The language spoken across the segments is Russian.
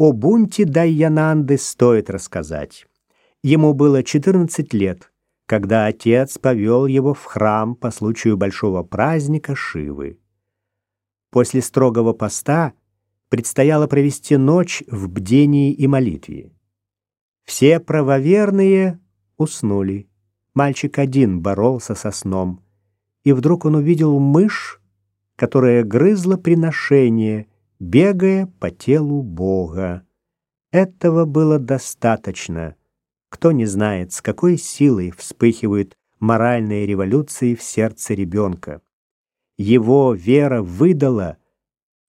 О бунте Дайянанды стоит рассказать. Ему было 14 лет, когда отец повел его в храм по случаю большого праздника Шивы. После строгого поста предстояло провести ночь в бдении и молитве. Все правоверные уснули. Мальчик один боролся со сном, и вдруг он увидел мышь, которая грызла приношение, бегая по телу Бога. Этого было достаточно. Кто не знает, с какой силой вспыхивают моральные революции в сердце ребенка. Его вера выдала,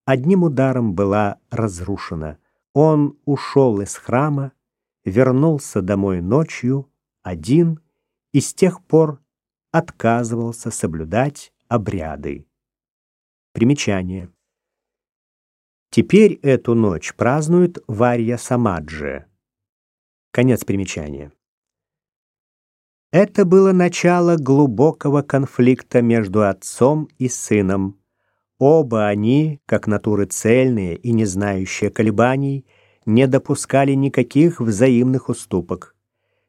одним ударом была разрушена. Он ушел из храма, вернулся домой ночью, один, и с тех пор отказывался соблюдать обряды. Примечание. Теперь эту ночь празднуют Варья Самаджи. Конец примечания. Это было начало глубокого конфликта между отцом и сыном. Оба они, как натуры цельные и не знающие колебаний, не допускали никаких взаимных уступок.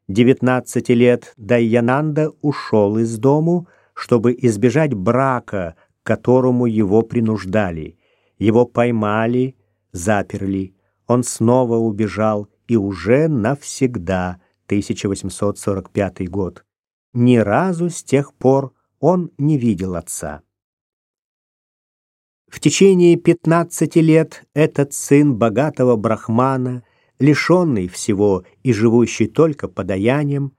19 лет Дайянанда ушел из дому, чтобы избежать брака, которому его принуждали. Его поймали, заперли. Он снова убежал и уже навсегда, 1845 год. Ни разу с тех пор он не видел отца. В течение 15 лет этот сын богатого брахмана, лишенный всего и живущий только подаянием,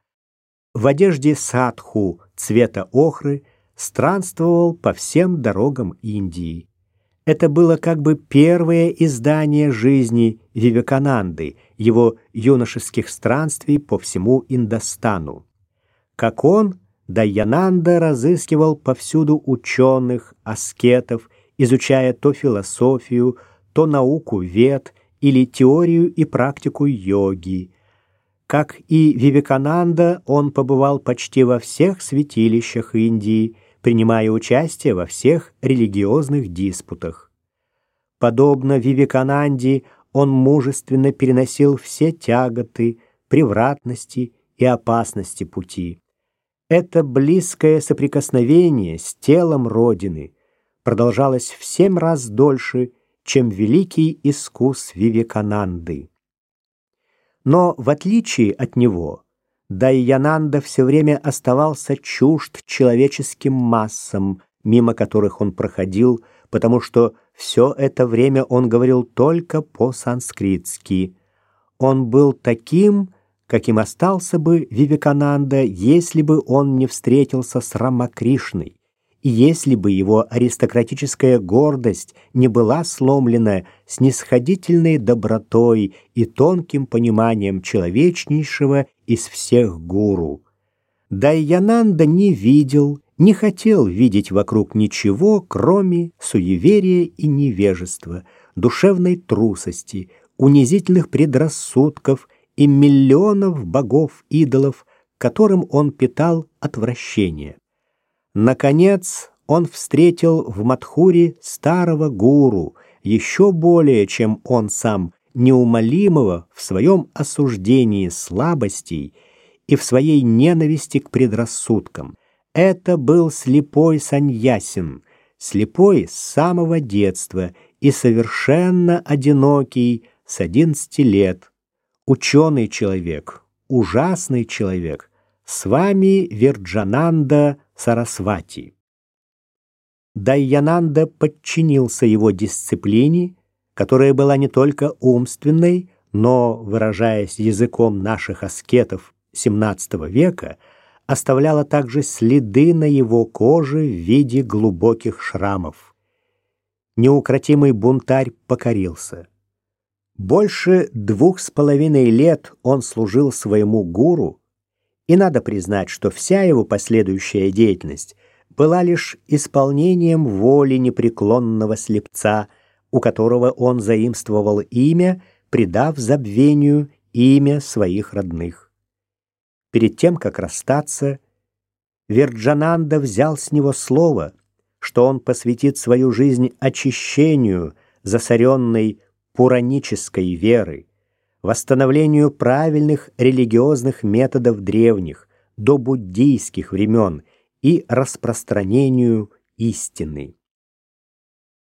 в одежде садху цвета охры странствовал по всем дорогам Индии. Это было как бы первое издание жизни Вивекананды, его юношеских странствий по всему Индостану. Как он, Дайянанда разыскивал повсюду ученых, аскетов, изучая то философию, то науку вед или теорию и практику йоги. Как и Вивекананда, он побывал почти во всех святилищах Индии, принимая участие во всех религиозных диспутах. Подобно Вивекананде, он мужественно переносил все тяготы, превратности и опасности пути. Это близкое соприкосновение с телом Родины продолжалось в семь раз дольше, чем великий искус Вивекананды. Но в отличие от него, Дайянанда все время оставался чужд человеческим массам, мимо которых он проходил, потому что все это время он говорил только по-санскритски. Он был таким, каким остался бы Вивекананда, если бы он не встретился с Рамакришной, и если бы его аристократическая гордость не была сломлена снисходительной добротой и тонким пониманием человечнейшего из всех гуру. Дайянанда не видел, не хотел видеть вокруг ничего, кроме суеверия и невежества, душевной трусости, унизительных предрассудков и миллионов богов-идолов, которым он питал отвращение. Наконец, он встретил в Мадхуре старого гуру, еще более, чем он сам, неумолимого в своем осуждении слабостей и в своей ненависти к предрассудкам. Это был слепой Саньясин, слепой с самого детства и совершенно одинокий с 11 лет. Ученый человек, ужасный человек, с вами Верджананда Сарасвати. Дайянанда подчинился его дисциплине, которая была не только умственной, но, выражаясь языком наших аскетов XVII века, оставляла также следы на его коже в виде глубоких шрамов. Неукротимый бунтарь покорился. Больше двух с половиной лет он служил своему гуру, и надо признать, что вся его последующая деятельность была лишь исполнением воли непреклонного слепца – у которого он заимствовал имя, придав забвению имя своих родных. Перед тем, как расстаться, Верджананда взял с него слово, что он посвятит свою жизнь очищению засоренной пуранической веры, восстановлению правильных религиозных методов древних до буддийских времен и распространению истины.